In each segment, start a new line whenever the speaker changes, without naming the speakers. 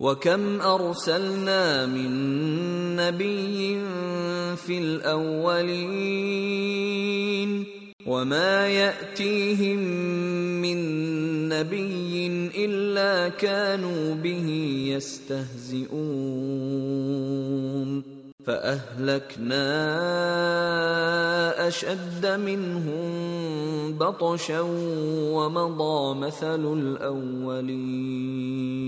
وكم ارسلنا من نبي في الاولين وما ياتيهم من نبي الا كانوا به يستهزئون فاهلكنا اشد منهم بطشا ومضى مثل الاولين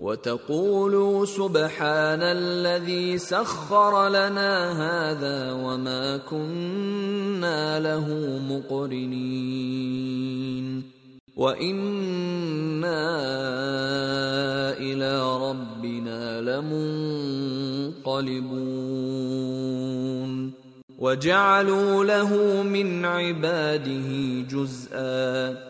وتقولوا سبحان الذي سخر لنا هذا وما كنا له مقرنين وإنا إلى ربنا لمنقلبون وجعلوا له من عباده جزءا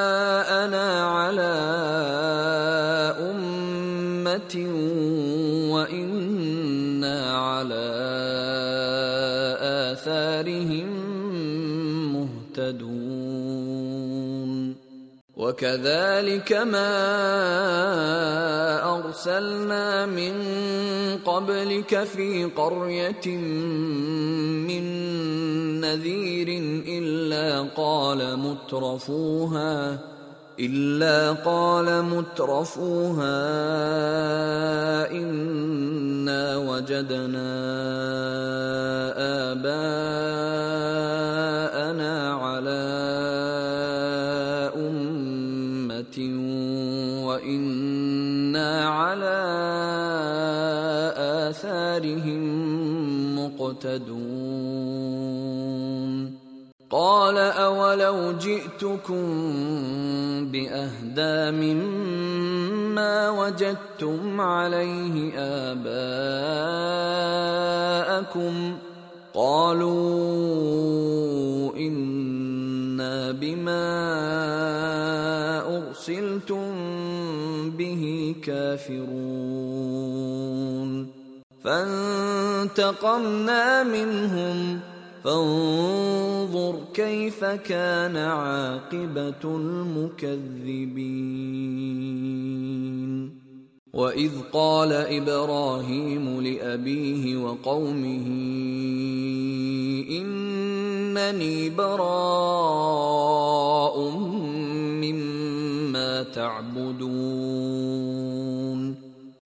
وكذلك ما أرسلنا من قبلك في قرية من نذير إلا قال مترفوها إلا قال مترفوها إنا وجدنا مقتدون قال أولو جئتكم بأهدى مما وجدتم عليه آباءكم. قالوا إنا بما أرسلتم به كافرون. فانتقمنا منهم. فانظر كيف كان عاقبة المكذبين. وإذ قال إبراهيم لأبيه وقومه إنني براء مما تعبدون.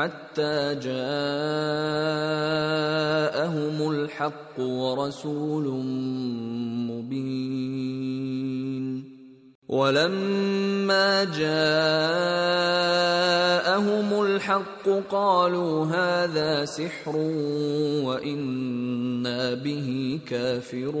حتى جاءهم الحق ورسول مبين. ولما جاءهم الحق قالوا هذا سحر وإنا به كافرون.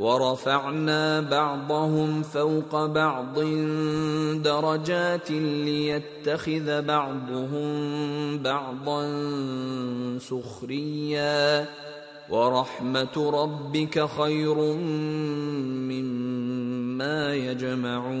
ورفعنا بعضهم فوق بعض درجات ليتخذ بعضهم بعضا سخريا. ورحمة ربك خير مما يجمعون.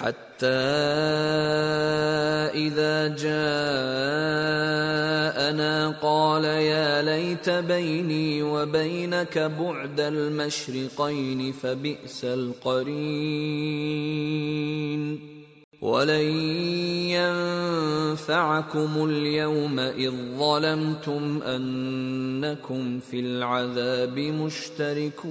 حتى إذا جاءنا قال يا ليت بيني وبينك بعد المشرقين فبئس القرين. ولن ينفعكم اليوم إذ ظلمتم أنكم في العذاب مشتركون.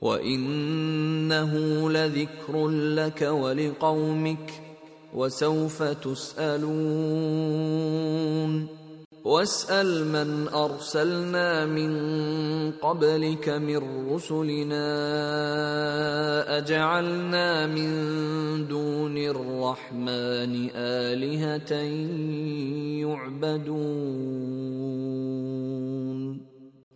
وانه لذكر لك ولقومك وسوف تسالون واسال من ارسلنا من قبلك من رسلنا اجعلنا من دون الرحمن الهه يعبدون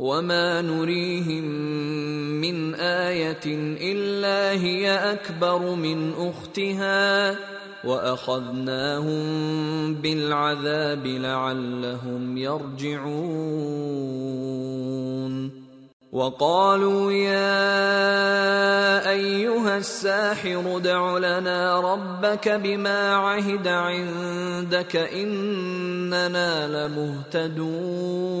وما نريهم من إيه الا هي اكبر من اختها واخذناهم بالعذاب لعلهم يرجعون وقالوا يا ايها الساحر ادع لنا ربك بما عهد عندك اننا لمهتدون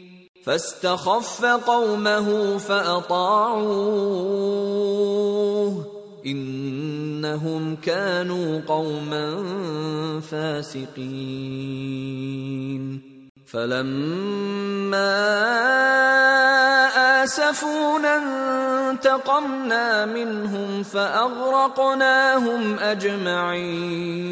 فاستخف قومه فأطاعوه. إنهم كانوا قوما فاسقين. فلما آسفونا انتقمنا منهم فأغرقناهم أجمعين.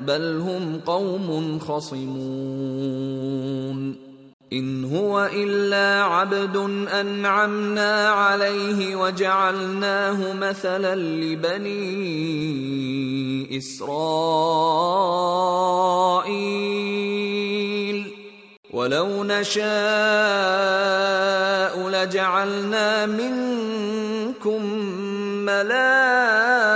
بل هم قوم خصمون. إن هو إلا عبد أنعمنا عليه وجعلناه مثلا لبني إسرائيل. ولو نشاء لجعلنا منكم ملائكة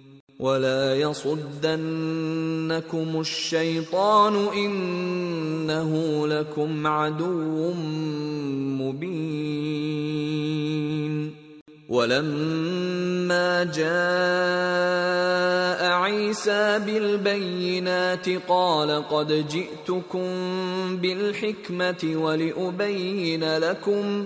ولا يصدنكم الشيطان انه لكم عدو مبين ولما جاء عيسى بالبينات قال قد جئتكم بالحكمه ولابين لكم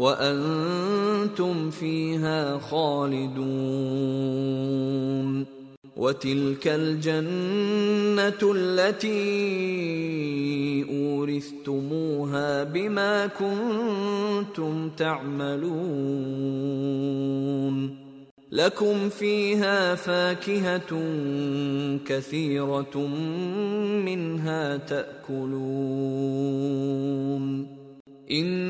وأنتم فيها خالدون. وتلك الجنة التي أورثتموها بما كنتم تعملون. لكم فيها فاكهة كثيرة منها تأكلون. إن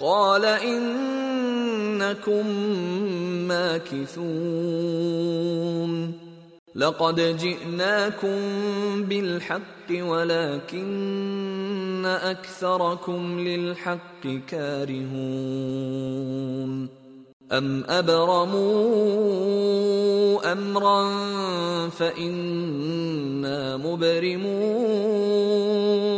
قال إنكم ماكثون. لقد جئناكم بالحق ولكن أكثركم للحق كارهون. أم أبرموا أمرا فإنا مبرمون.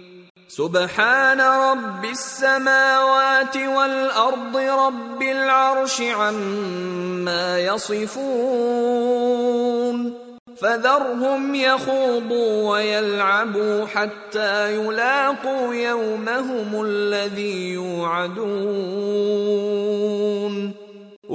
سبحان رب السماوات والأرض رب العرش عما يصفون فذرهم يخوضوا ويلعبوا حتى يلاقوا يومهم الذي يوعدون